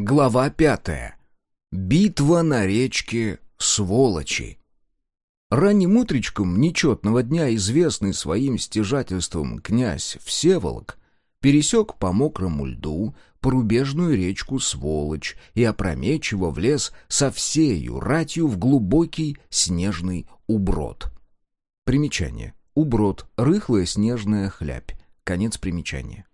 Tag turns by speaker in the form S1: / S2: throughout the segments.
S1: Глава пятая. Битва на речке Сволочи. Ранним утречком нечетного дня известный своим стяжательством князь Всеволок пересек по мокрому льду порубежную речку Сволочь и опрометчиво влез со всею ратью в глубокий снежный уброд. Примечание. Уброд — рыхлая снежная хлябь. Конец примечания.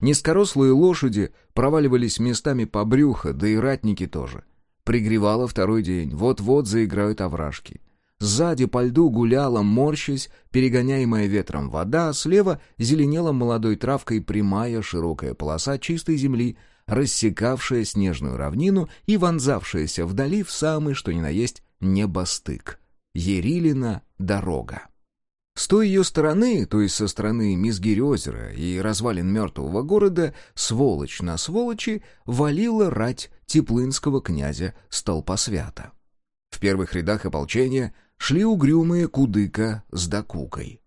S1: Низкорослые лошади проваливались местами по брюхо, да и ратники тоже. Пригревало второй день, вот-вот заиграют овражки. Сзади по льду гуляла, морщась, перегоняемая ветром вода, а слева зеленела молодой травкой прямая широкая полоса чистой земли, рассекавшая снежную равнину и вонзавшаяся вдали в самый, что ни на есть, небостык. Ерилина дорога. С той ее стороны, то есть со стороны Мизгирь-озера и развалин мертвого города, сволочь на сволочи, валила рать теплынского князя Столпосвята. В первых рядах ополчения шли угрюмые Кудыка с Докукой.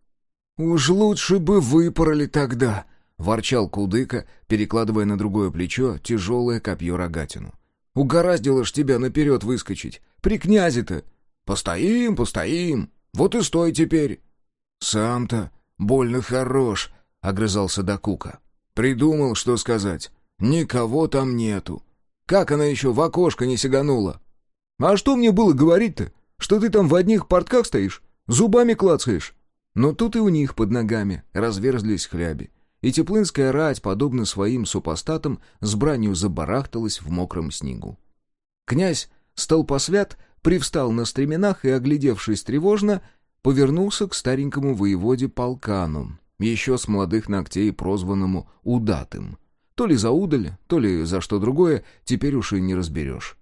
S1: «Уж лучше бы выпороли тогда!» — ворчал Кудыка, перекладывая на другое плечо тяжелое копье рогатину. «Угораздило ж тебя наперед выскочить! При князе-то! Постоим, постоим! Вот и стой теперь!» «Сам-то больно хорош», — огрызался Дакука. «Придумал, что сказать. Никого там нету. Как она еще в окошко не сиганула?» «А что мне было говорить-то? Что ты там в одних портках стоишь? Зубами клацаешь?» Но тут и у них под ногами разверзлись хляби, и теплынская рать, подобно своим супостатам, с бранью забарахталась в мокром снегу. Князь Столпосвят привстал на стременах и, оглядевшись тревожно, повернулся к старенькому воеводе Полкану, еще с молодых ногтей прозванному Удатым. То ли за удаль, то ли за что другое, теперь уж и не разберешь.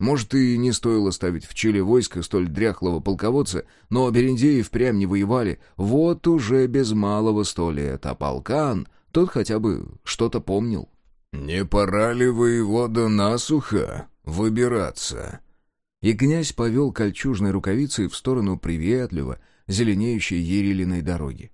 S1: Может, и не стоило ставить в Чили войско столь дряхлого полководца, но Берендеи впрямь не воевали вот уже без малого сто лет, а полкан, тот хотя бы что-то помнил.
S2: «Не пора ли воевода насухо выбираться?»
S1: И князь повел кольчужной рукавицей в сторону приветливо зеленеющей Ерилиной дороги.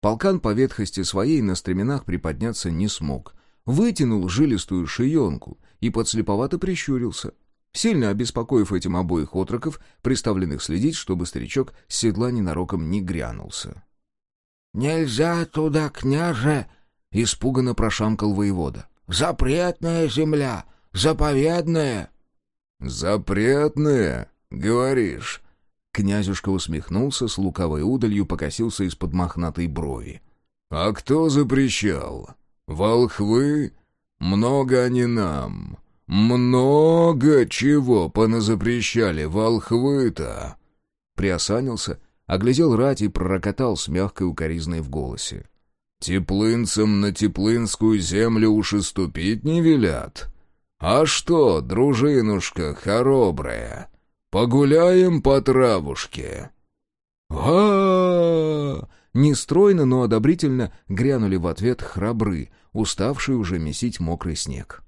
S1: Полкан по ветхости своей на стременах приподняться не смог. Вытянул жилистую шиенку и подслеповато прищурился, сильно обеспокоив этим обоих отроков, приставленных следить, чтобы старичок с седла ненароком не грянулся.
S3: «Нельзя туда, княже!» — испуганно прошамкал воевода. «Запретная земля! Заповедная!»
S2: «Запретное, говоришь?»
S1: Князюшка усмехнулся, с луковой удалью покосился из-под мохнатой брови.
S2: «А кто запрещал? Волхвы? Много они нам. Много чего поназапрещали волхвы-то!»
S1: Приосанился, оглядел рать и пророкотал с мягкой укоризной в голосе.
S2: «Теплынцам на теплынскую землю уж и ступить не велят. «А что, дружинушка хоробрая, погуляем по травушке?»
S1: а Нестройно, но одобрительно грянули в ответ храбры, уставшие уже месить мокрый снег.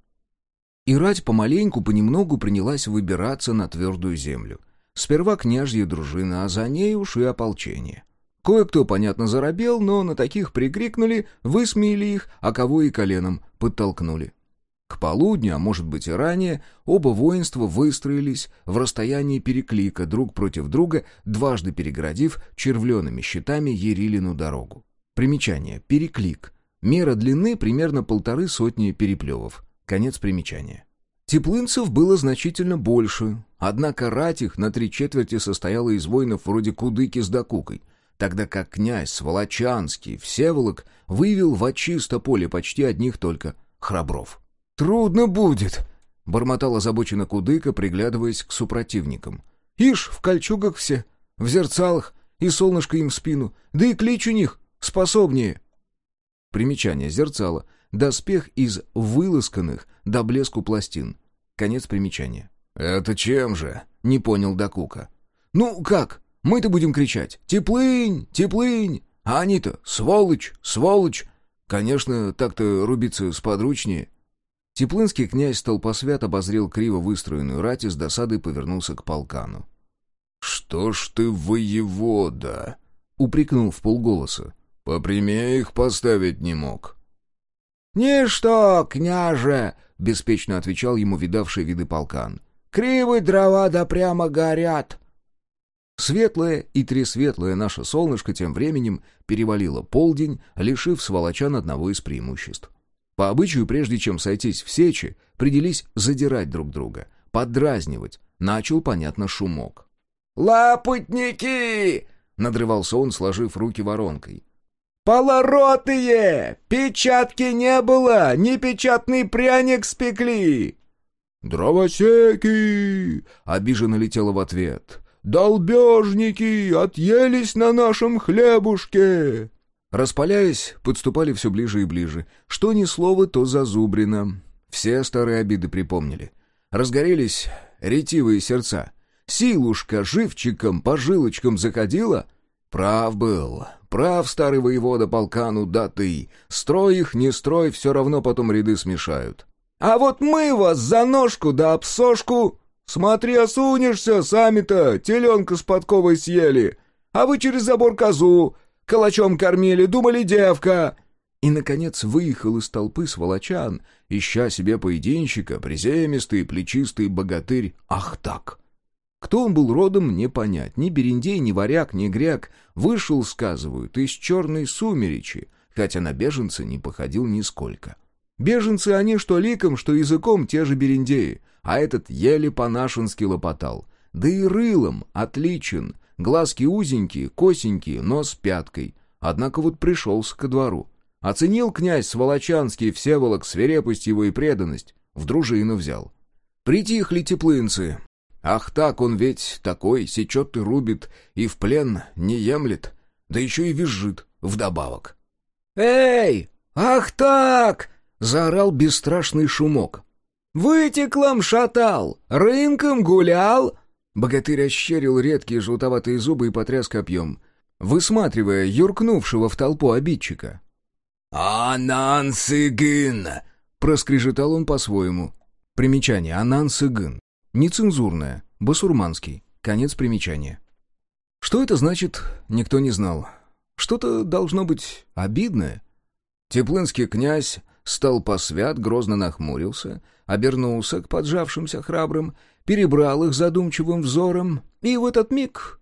S1: И рать помаленьку, понемногу принялась выбираться на твердую землю. Сперва княжья дружина, а за ней уж и ополчение. Кое-кто, понятно, заробел, но на таких прикрикнули, высмеяли их, а кого и коленом подтолкнули. К полудню, а может быть и ранее, оба воинства выстроились в расстоянии переклика друг против друга, дважды перегородив червленными щитами Ерилину дорогу. Примечание. Переклик. Мера длины примерно полторы сотни переплевов. Конец примечания. Теплынцев было значительно больше, однако рать их на три четверти состояла из воинов вроде Кудыки с Докукой, тогда как князь Сволочанский Всеволок вывел в очисто поле почти одних только храбров.
S3: «Трудно будет», —
S1: бормотал озабоченно Кудыка, приглядываясь к супротивникам.
S3: «Ишь, в кольчугах все, в зерцалах, и солнышко им в спину, да и клич у них способнее».
S1: Примечание зерцала. Доспех из выласканных до блеску пластин. Конец примечания.
S2: «Это чем же?»
S1: — не понял Дакука.
S3: «Ну как? Мы-то будем кричать «Теплынь! Теплынь!» А они-то «Сволочь! Сволочь!» Конечно, так-то рубиться сподручнее.
S1: Теплынский князь Толпосвят обозрел криво выстроенную рать и с досадой повернулся к полкану.
S2: «Что ж ты, воевода?»
S1: — упрекнул в полголоса.
S2: «Попрямее их поставить не мог».
S3: «Ничто, княже!»
S1: —— беспечно отвечал ему видавший виды полкан. «Кривы дрова да прямо горят!» Светлое и тресветлое наше солнышко тем временем перевалило полдень, лишив сволочан одного из преимуществ. По обычаю, прежде чем сойтись в сечи, приделись задирать друг друга, поддразнивать. Начал, понятно, шумок. «Лапотники!» — надрывался он, сложив руки воронкой. «Полоротые! Печатки не было! Непечатный пряник спекли!»
S2: «Дровосеки!» — обиженно летело в ответ. «Долбежники! Отъелись на нашем хлебушке!»
S1: Распаляясь, подступали все ближе и ближе. Что ни слово, то зазубрено. Все старые обиды припомнили. Разгорелись ретивые сердца. Силушка живчиком по жилочкам заходила? Прав был. Прав старый воевода полкану, да ты. Строй их, не строй, все равно потом ряды смешают. «А вот мы вас за ножку да обсошку «Смотри, осунешься, сами-то теленка с подковой съели, а вы через забор козу, калачом кормили, думали девка!» И, наконец, выехал из толпы сволочан, ища себе поединщика, приземистый, плечистый богатырь Ах так! Кто он был родом, не понять. Ни бериндей, ни варяг, ни гряк. Вышел, сказывают, из черной сумеречи, хотя на беженца не походил нисколько. Беженцы они что ликом, что языком те же бериндеи а этот еле по-нашенски лопотал. Да и рылом отличен, глазки узенькие, косенькие, нос пяткой. Однако вот пришелся ко двору. Оценил князь Сволочанский Всеволок свирепость его и преданность, в дружину взял. Притихли теплынцы. Ах так, он ведь такой, сечет и рубит, и в плен не емлет, да еще и визжит вдобавок. «Эй! Ах так!» — заорал бесстрашный шумок. «Вытеклом шатал, рынком гулял!» Богатырь ощерил редкие желтоватые зубы и потряс копьем, высматривая юркнувшего в толпу обидчика.
S2: «Анансыгын!»
S1: — проскрежетал он по-своему. Примечание «Анансыгын». Нецензурное, басурманский. Конец примечания. Что это значит, никто не знал. Что-то должно быть обидное. Теплынский князь стал посвят, грозно нахмурился — обернулся к поджавшимся храбрым, перебрал их задумчивым взором, и в этот миг,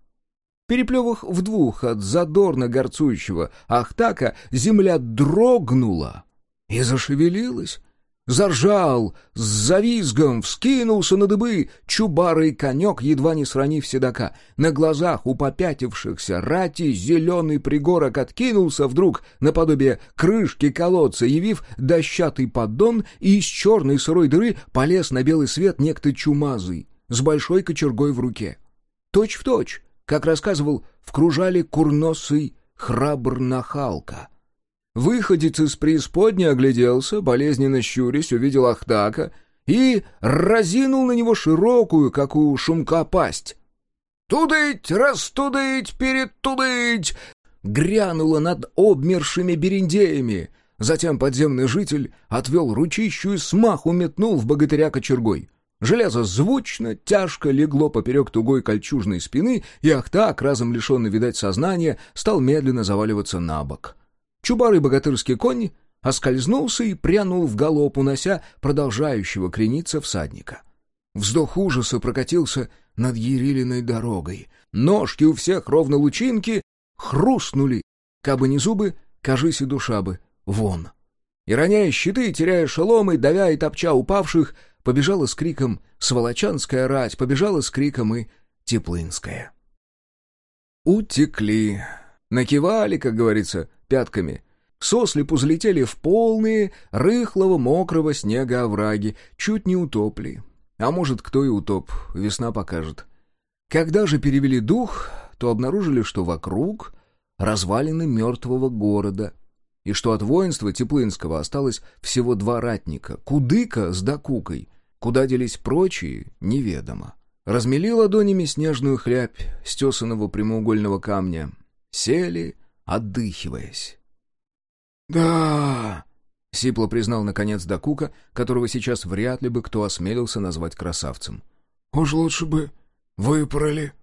S1: переплев их в двух от задорно горцующего Ахтака, земля дрогнула и зашевелилась, Заржал, с завизгом, вскинулся на дыбы чубарый конек, едва не сранив седока. На глазах у попятившихся рати зеленый пригорок откинулся вдруг наподобие крышки колодца, явив дощатый поддон, и из черной сырой дыры полез на белый свет некто чумазый, с большой кочергой в руке. Точь в точь, как рассказывал, вкружали курносый храбр нахалка — Выходец из преисподней огляделся, болезненно щурясь, увидел Ахтака и разинул на него широкую, как у шумка, пасть. «Тудыть, растудыть, перетудыть!» грянуло над обмершими бериндеями. Затем подземный житель отвел ручищу и смаху метнул в богатыря кочергой. Железо звучно, тяжко легло поперек тугой кольчужной спины, и Ахтак, разом лишенный, видать, сознания, стал медленно заваливаться на бок. Чубарый богатырский конь оскользнулся и прянул в галоп, унося продолжающего крениться всадника. Вздох ужаса прокатился над Ерилиной дорогой. Ножки у всех ровно лучинки хрустнули. Кабы не зубы, кажись и душа бы. Вон. И, роняя щиты, теряя шеломы, давя и топча упавших, побежала с криком «Сволочанская рать!» побежала с криком и «Теплынская». Утекли. Накивали, как говорится, пятками. Сослепу залетели в полные, рыхлого, мокрого снега овраги, чуть не утопли. А может, кто и утоп, весна покажет. Когда же перевели дух, то обнаружили, что вокруг развалины мертвого города, и что от воинства Теплынского осталось всего два ратника — Кудыка с Докукой. Куда делись прочие, неведомо. Размели ладонями снежную хлябь стесанного прямоугольного камня. Сели — отдыхиваясь. «Да...» — Сипло признал наконец Дакука, которого сейчас вряд ли бы кто осмелился назвать красавцем.
S2: «Уж лучше бы выпороли».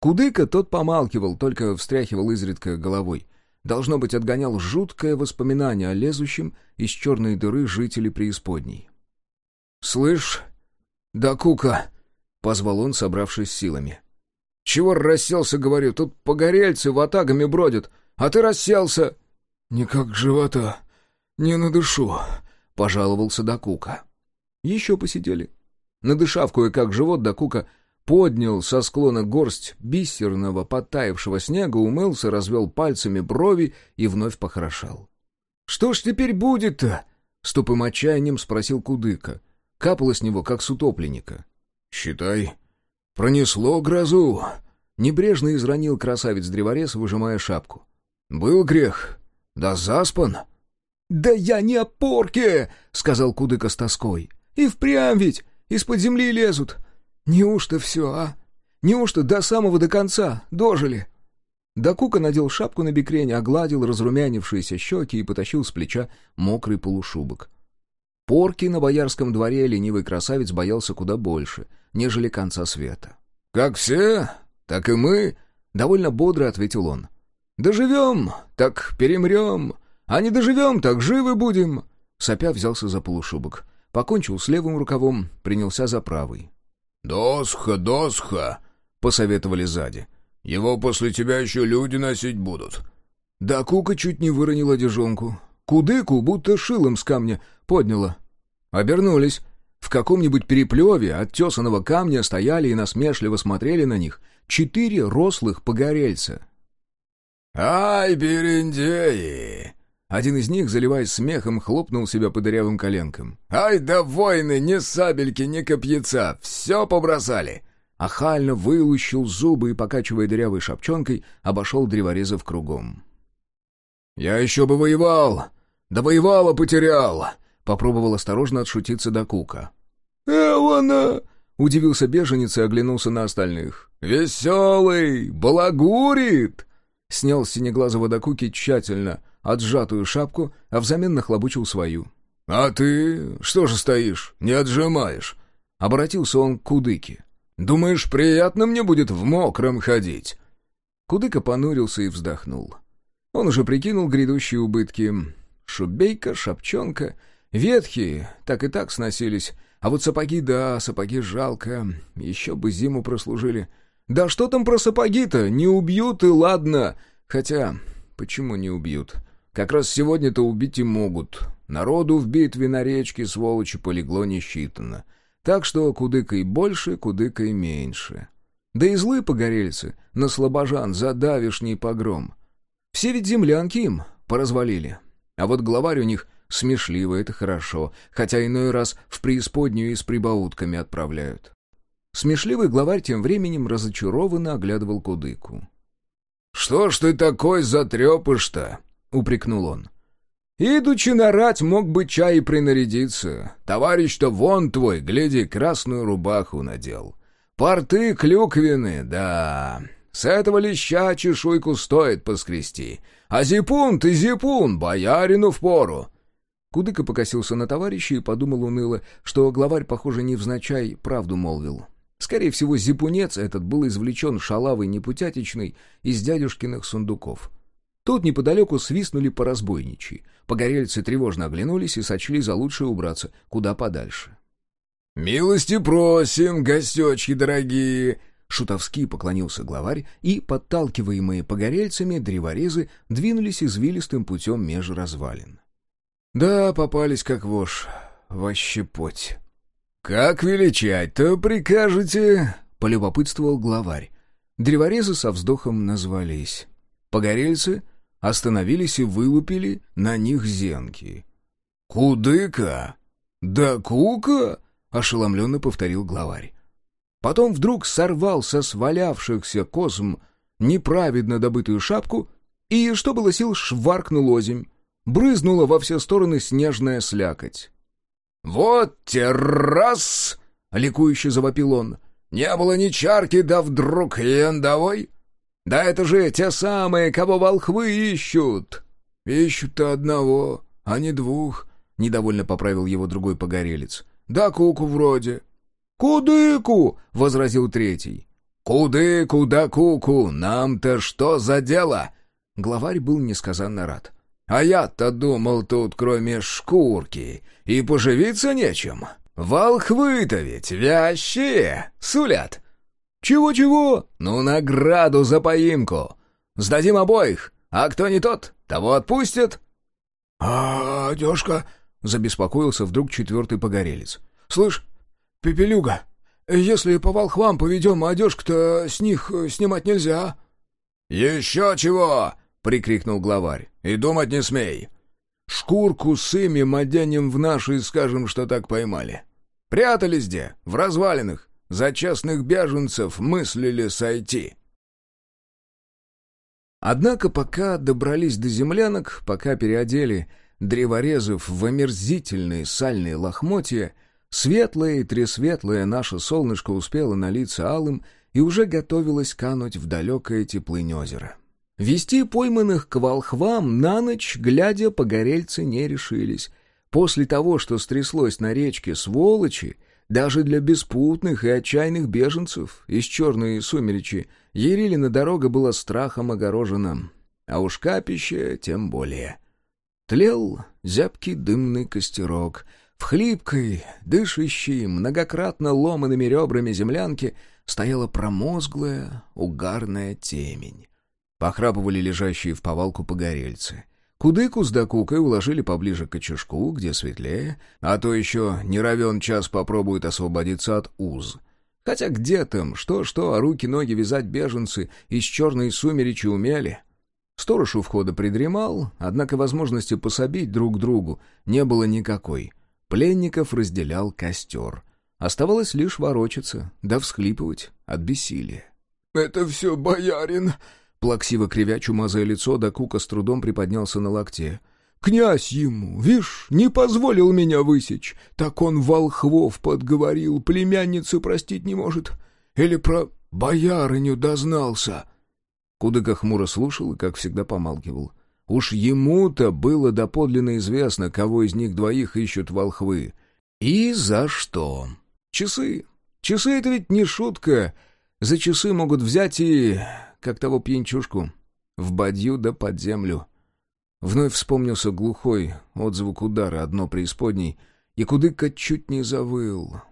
S1: Кудыка тот помалкивал, только встряхивал изредка головой. Должно быть, отгонял жуткое воспоминание о лезущем из черной дыры жителей преисподней.
S3: «Слышь, да кука!» — позвал он, собравшись силами. «Чего расселся, говорю, тут погорельцы ватагами бродят, а ты расселся!»
S2: «Никак живота не надышу», — пожаловался Дакука.
S3: Еще посидели. Надышав кое-как живот, Дакука поднял со склона горсть бисерного подтаявшего снега, умылся, развел пальцами брови и вновь похорошал. «Что ж теперь будет-то?» — с тупым отчаянием спросил Кудыка. Капало с него, как с утопленника.
S2: «Считай, пронесло грозу!»
S3: Небрежно изранил красавец-древорез, выжимая шапку.
S2: «Был грех, да заспан!»
S3: «Да я не о порке!» — сказал Кудыка с тоской. «И впрямь ведь из-под земли лезут. Неужто все, а? Неужто до самого до конца дожили?» Дакука надел шапку на бекрень, огладил разрумянившиеся щеки и потащил с плеча мокрый полушубок. Порки на боярском дворе ленивый красавец боялся куда больше, нежели конца света.
S2: «Как все, так и мы», —
S3: довольно бодро ответил он. «Доживем, так перемрем, а не доживем, так живы будем». Сопя взялся за полушубок. Покончил с левым рукавом, принялся за правый.
S2: «Досха, досха!» — посоветовали сзади. «Его после тебя еще люди носить будут».
S3: Да Кука чуть не выронила одежонку. Кудыку будто шилом с камня подняла. Обернулись. В каком-нибудь переплеве от тесаного камня стояли и насмешливо смотрели на них четыре рослых погорельца.
S2: «Ай, берендеи!»
S3: Один из них, заливаясь смехом, хлопнул себя по дырявым коленкам.
S2: «Ай да воины, ни сабельки, ни копьяца, все побросали!»
S3: Ахально вылущил зубы и, покачивая дырявой шапчонкой, обошел древорезов кругом.
S2: «Я еще бы воевал! Да воевала потерял!»
S3: Попробовал осторожно отшутиться до кука.
S2: «Эвана!»
S3: — удивился беженец и оглянулся на остальных.
S2: «Веселый! Балагурит!»
S3: Снял с синеглазого докуки тщательно отжатую шапку, а взамен нахлобучил свою.
S2: «А ты что же стоишь, не отжимаешь?»
S3: Обратился он к Кудыке.
S2: «Думаешь, приятно мне будет в мокром ходить?»
S3: Кудыка понурился и вздохнул. Он уже прикинул грядущие убытки. Шубейка, шапчонка, ветхие, так и так сносились. А вот сапоги, да, сапоги жалко. Еще бы зиму прослужили. Да что там про сапоги-то? Не убьют и ладно. Хотя, почему не убьют? Как раз сегодня-то убить и могут. Народу в битве на речке, сволочи, полегло не считано. Так что кудыка и больше, кудыка и меньше. Да и злые погорельцы на слабожан за давишний погром. Все ведь землянки им поразвалили. А вот главарь у них смешливый, это хорошо, хотя иной раз в преисподнюю и с прибаутками отправляют. Смешливый главарь тем временем разочарованно оглядывал кудыку.
S2: «Что ж ты такой затрепыш-то?» — упрекнул он.
S3: «Идучи нарать, мог бы чай и принарядиться. Товарищ-то вон твой, гляди, красную рубаху надел. Порты клюквины, да. С этого леща чешуйку стоит поскрести. А зипун ты зипун, боярину впору. Кудыка покосился на товарища и подумал уныло, что главарь, похоже, невзначай правду молвил. Скорее всего, зипунец этот был извлечен шалавой непутятичной из дядюшкиных сундуков. Тут неподалеку свистнули по разбойничьи. Погорельцы тревожно оглянулись и сочли за лучшее убраться куда подальше.
S2: «Милости просим, гостечки дорогие!»
S3: Шутовски поклонился главарь, и, подталкиваемые погорельцами, древорезы двинулись извилистым путем меж развалин. Да, попались как вошь, вощепоть.
S2: «Как величать-то прикажете?» — полюбопытствовал главарь.
S3: Древорезы со вздохом назвались. Погорельцы остановились и вылупили на них зенки.
S2: «Кудыка? Да кука?»
S3: — ошеломленно повторил главарь. Потом вдруг сорвал со свалявшихся косм неправедно добытую шапку и, что было сил, шваркнул озимь. Брызнула во все стороны снежная слякоть.
S2: «Вот те раз!» — ликующе завопил он. «Не было ни чарки, да вдруг яндовой? Да это же те самые, кого волхвы ищут!»
S3: «Ищут-то одного, а не двух», — недовольно поправил его другой погорелец. «Да куку вроде».
S2: «Кудыку!» — возразил третий. «Кудыку да куку! Нам-то что за дело?»
S3: Главарь был несказанно рад.
S2: «А я-то думал, тут кроме шкурки и поживиться нечем». волхвы-то ведь вящие, сулят. Чего-чего? Ну, награду за поимку. Сдадим обоих, а кто не тот, того отпустят.
S3: А одежка? Забеспокоился вдруг четвертый погорелец. Слышь, Пепелюга, если по волхвам поведем, одежку-то с них снимать нельзя.
S2: «Еще чего!» — прикрикнул главарь. «И думать не смей!» «Шкурку с имем оденем в наши и скажем, что так поймали. Прятались где? В развалинах. За частных беженцев мыслили сойти».
S1: Однако пока добрались до землянок, пока переодели древорезов в омерзительные сальные лохмотья, светлое и тресветлое наше солнышко успело налиться алым и уже готовилось кануть в далекое теплынь озера. Вести пойманных к волхвам на ночь, глядя, погорельцы не решились. После того, что стряслось на речке сволочи, даже для беспутных и отчаянных беженцев из черной сумеречи Ерилина дорога была страхом огорожена, а уж капище тем более. Тлел зябкий дымный костерок. В хлипкой, дышащей, многократно ломанными ребрами землянки стояла промозглая, угарная темень. Похрапывали лежащие в повалку погорельцы. Кудыку с докукой уложили поближе к очишку, где светлее, а то еще не равен час попробует освободиться от уз. Хотя где там, что-что, а руки-ноги вязать беженцы из черной сумеречи умели. Сторож у входа придремал, однако возможности пособить друг другу не было никакой. Пленников разделял костер. Оставалось лишь ворочаться, да всхлипывать от бессилия.
S3: «Это все боярин!»
S1: Плаксиво кривя чумазое лицо, да Кука с трудом приподнялся на локте.
S3: «Князь ему, вишь, не позволил меня высечь. Так он волхвов подговорил, племянницы простить не может. Или про боярыню дознался».
S1: Кудыка хмуро слушал и, как всегда, помалкивал. Уж ему-то было доподлинно известно, кого из них двоих ищут волхвы. И за что. Часы. Часы — это ведь не шутка. За часы могут взять и как того пьянчушку, в бадью да под землю. Вновь вспомнился глухой отзвук удара, одно преисподней, и Кудыка чуть не завыл.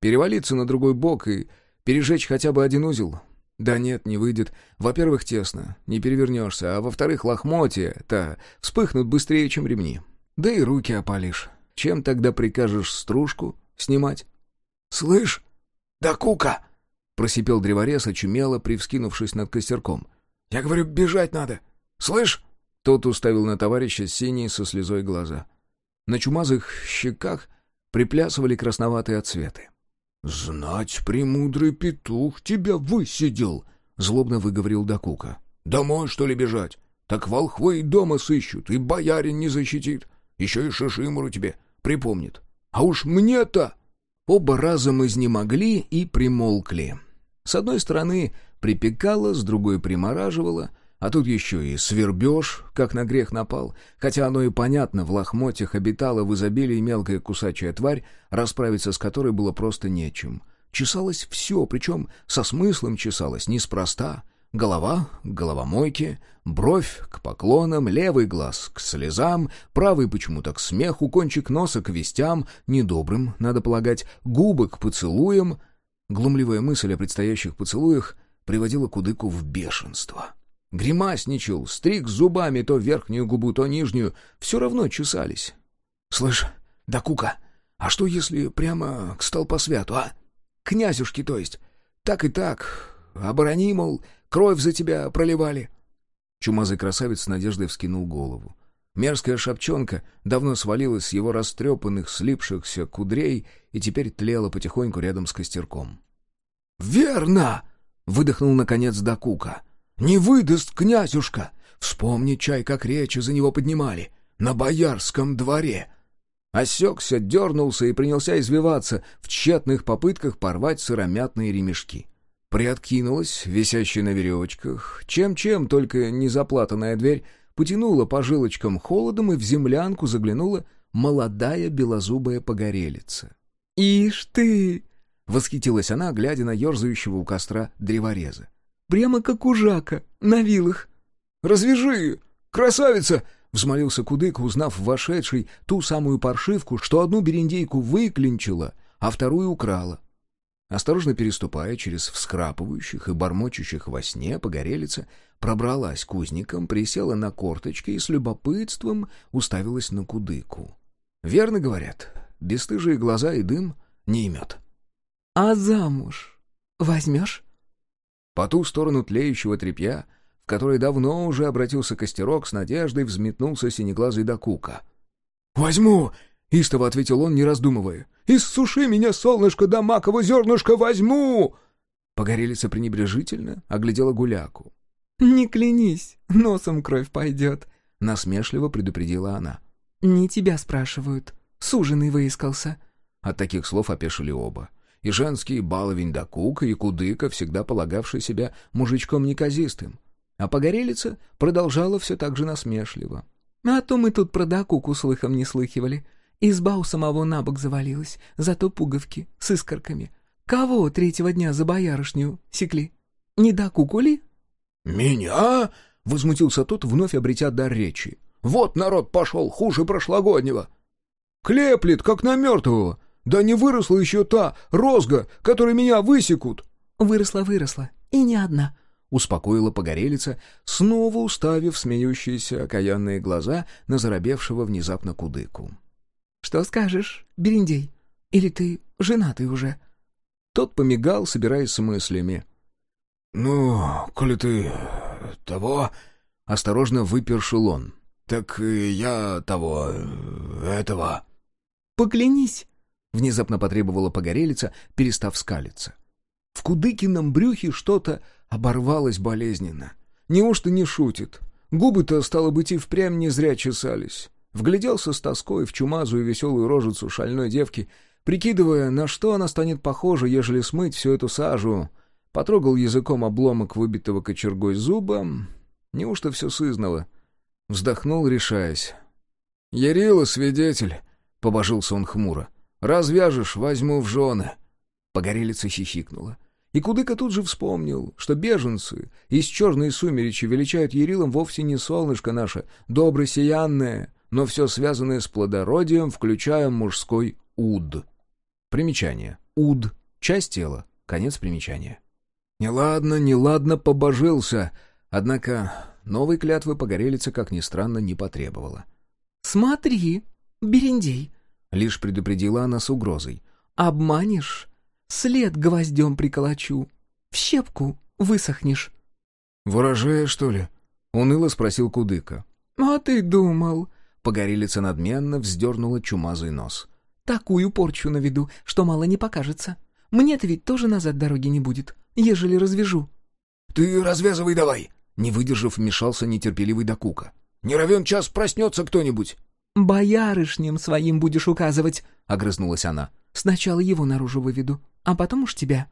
S1: Перевалиться на другой бок и пережечь хотя бы один узел? Да нет, не выйдет. Во-первых, тесно, не перевернешься, а во-вторых, лохмотья-то вспыхнут быстрее, чем ремни. Да и руки опалишь. Чем тогда прикажешь стружку снимать?
S3: — Слышь, да кука!
S1: — просипел древорез, очумело, привскинувшись над костерком.
S3: «Я говорю, бежать надо! Слышь?»
S1: Тот уставил на товарища синие со слезой глаза. На чумазых щеках приплясывали красноватые отцветы.
S3: «Знать, премудрый петух тебя высидел!» — злобно выговорил Дакука. «Домой, что ли, бежать? Так волхвы и дома сыщут, и боярин не защитит. Еще и Шишимуру тебе припомнит. А уж мне-то...»
S1: Оба разом изнемогли и примолкли. С одной стороны припекало, с другой примораживало, а тут еще и свербеж, как на грех напал, хотя оно и понятно, в лохмотьях обитала в изобилии мелкая кусачая тварь, расправиться с которой было просто нечем. Чесалось все, причем со смыслом чесалось, неспроста, Голова к головомойке, бровь к поклонам, левый глаз к слезам, правый почему-то к смеху, кончик носа к вестям, недобрым, надо полагать, губы к поцелуям. Глумливая мысль о предстоящих поцелуях приводила Кудыку в бешенство. Гримасничал, стриг зубами то верхнюю губу, то нижнюю, все равно чесались.
S3: — Слышь, да кука, а что если прямо к столпосвяту, а? Князюшки, то есть. Так и так, оборони, мол, Кровь за тебя проливали!»
S1: Чумазый красавец с надеждой вскинул голову. Мерзкая шапчонка давно свалилась с его растрепанных, слипшихся кудрей и теперь тлела потихоньку рядом с костерком.
S3: «Верно!» — выдохнул наконец Дакука. «Не выдаст князюшка! Вспомни, чай, как речи за него поднимали! На боярском дворе!»
S1: Осекся, дернулся и принялся извиваться в тщетных попытках порвать сыромятные ремешки приоткинулась, висящая на веревочках, чем-чем, только не заплатанная дверь, потянула по жилочкам холодом и в землянку заглянула молодая белозубая погорелица.
S3: «Ишь ты!»
S1: — восхитилась она, глядя на ерзающего у костра древореза.
S3: «Прямо как у Жака, на вилах!»
S1: «Развяжи! Красавица!» — взмолился Кудык, узнав вошедший ту самую паршивку, что одну берендейку выклинчила, а вторую украла. Осторожно переступая через вскрапывающих и бормочущих во сне, погорелица пробралась к узникам, присела на корточки и с любопытством уставилась на кудыку. Верно говорят, бесстыжие глаза и дым не имет.
S3: — А замуж возьмешь?
S1: По ту сторону тлеющего тряпья, в которой давно уже обратился костерок, с надеждой взметнулся синеглазый докука.
S2: «Возьму!» — истово ответил он, не раздумывая. «Иссуши меня, солнышко, да маково зернышко возьму!»
S1: Погорелица пренебрежительно оглядела гуляку.
S3: «Не клянись, носом кровь пойдет», —
S1: насмешливо предупредила она.
S3: «Не тебя спрашивают. Суженый выискался».
S1: От таких слов опешили оба. И женский баловень да кука, и кудыка, всегда полагавший себя мужичком неказистым. А погорелица продолжала все так же насмешливо.
S3: «А то мы тут про докуку слыхом не слыхивали. Изба у самого на бок завалилась, зато пуговки с искорками. Кого третьего дня за боярышню секли? Не докуку ли?»
S2: «Меня?» — возмутился тот, вновь обретя дар речи. «Вот народ пошел, хуже прошлогоднего. Клеплет, как на мертвого. Да не выросла еще та розга, которой меня высекут!»
S3: «Выросла, выросла, и не одна», —
S1: успокоила погорелица, снова уставив смеющиеся окаянные глаза на заробевшего внезапно кудыку.
S3: «Что скажешь, Берендей? Или ты женатый уже?»
S1: Тот помигал, собираясь с мыслями.
S2: «Ну, коли ты того...» — осторожно выпершил он. «Так я того... этого...»
S3: «Поклянись!»
S1: — внезапно потребовала погорелица, перестав скалиться. В Кудыкином брюхе что-то оборвалось болезненно. Неужто не шутит? Губы-то, стало быть, и впрямь не зря чесались. Вгляделся с тоской в чумазую веселую рожицу шальной девки, прикидывая, на что она станет похожа, ежели смыть всю эту сажу. Потрогал языком обломок выбитого кочергой зуба. Неужто все сызново? Вздохнул, решаясь. «Ярила, свидетель!» — побожился он хмуро. Развяжешь, возьму в жены». Погорелица хихикнула. И Кудыка тут же вспомнил, что беженцы из черной сумеречи величают Ярилом вовсе не солнышко наше, добро сиянное, но все связанное с плодородием, включая мужской уд. Примечание. Уд. Часть тела. Конец примечания. Неладно, неладно побожился. Однако новой клятвы погорелица, как ни странно, не потребовала.
S3: «Смотри, Берендей, —
S1: лишь предупредила она с угрозой.
S3: «Обманешь? След гвоздем приколочу. В щепку высохнешь».
S1: «Ворожея, что ли?» — уныло спросил Кудыка.
S3: «А ты думал?»
S1: — погорелица надменно вздернула чумазый нос.
S3: «Такую порчу наведу, что мало не покажется. Мне-то ведь тоже назад дороги не будет, ежели развяжу».
S2: «Ты развязывай давай!»
S1: — не выдержав, вмешался нетерпеливый Докука.
S2: «Не равен час проснется кто-нибудь!»
S3: «Боярышням своим будешь указывать», —
S1: огрызнулась она.
S3: «Сначала его наружу выведу, а потом уж тебя».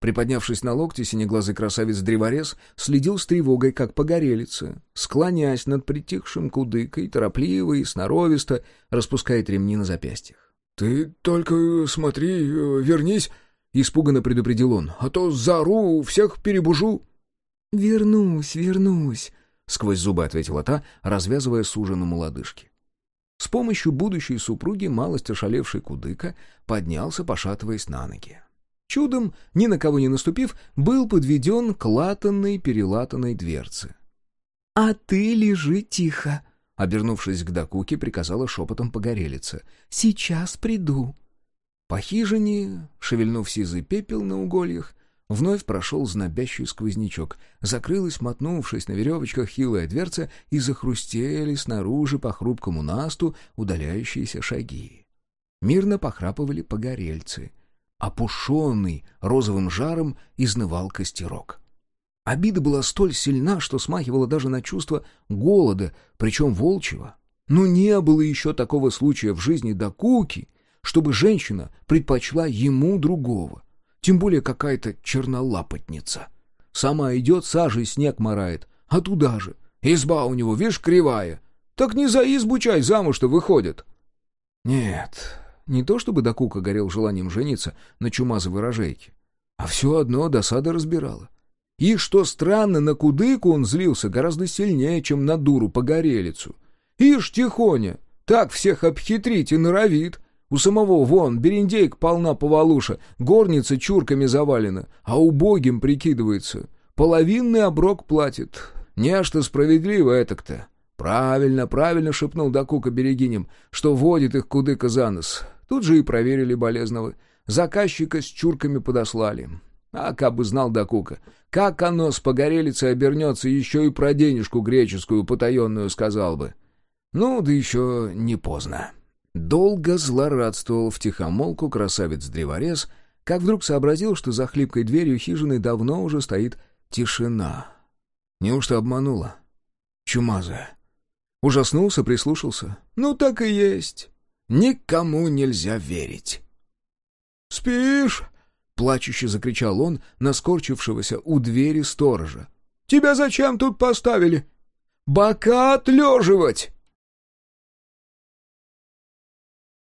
S1: Приподнявшись на локте, синеглазый красавец-древорез следил с тревогой, как погорелица, склоняясь над притихшим кудыкой, торопливо и сноровисто распускает ремни на запястьях.
S2: «Ты только смотри, э, вернись», — испуганно предупредил он, «а то заору, всех перебужу».
S3: «Вернусь, вернусь», —
S1: сквозь зубы ответила та, развязывая суженому лодыжки. С помощью будущей супруги малость ошалевший кудыка поднялся, пошатываясь на ноги. Чудом, ни на кого не наступив, был подведен к латанной-перелатанной дверце.
S3: — А ты лежи тихо, —
S1: обернувшись к докуке, приказала шепотом погорелица.
S3: — Сейчас приду.
S1: По хижине, шевельнув сизый пепел на угольях, Вновь прошел знобящий сквознячок. Закрылась, мотнувшись на веревочках, хилая дверца, и захрустели снаружи по хрупкому насту удаляющиеся шаги. Мирно похрапывали погорельцы. Опушенный розовым жаром изнывал костерок. Обида была столь сильна, что смахивала даже на чувство голода, причем волчьего. Но не было еще такого случая в жизни до Куки, чтобы женщина предпочла ему другого — тем более какая-то чернолапотница. Сама идет, сажей снег морает. А туда же. Изба у него, видишь, кривая. Так не за избу чай замуж-то выходит. Нет, не то чтобы Докука горел желанием жениться на чумазовой рожейке. А все одно досада разбирала. И, что странно, на кудыку он злился гораздо сильнее, чем на дуру погорелицу. Ишь, тихоня, так всех обхитрить и норовит.
S3: У самого вон бериндейк полна повалуша, горница чурками завалена, а убогим прикидывается. Половинный оброк платит. Не что справедливо это-то. «Правильно, правильно», — шепнул Дакука берегиням, что водит их кудыка за нос. Тут же и проверили болезного. Заказчика с чурками подослали. А как бы знал Дакука, как оно с погорелицей обернется, еще и про денежку греческую потаенную сказал бы. Ну, да еще не поздно. Долго злорадствовал втихомолку красавец-древорез, как вдруг сообразил, что за хлипкой дверью хижины давно уже стоит тишина. Неужто обманула? Чумазая. Ужаснулся, прислушался. «Ну так и есть. Никому нельзя верить».
S2: «Спишь?» — плачуще закричал он на скорчившегося у двери сторожа. «Тебя зачем тут поставили? Бока отлеживать!»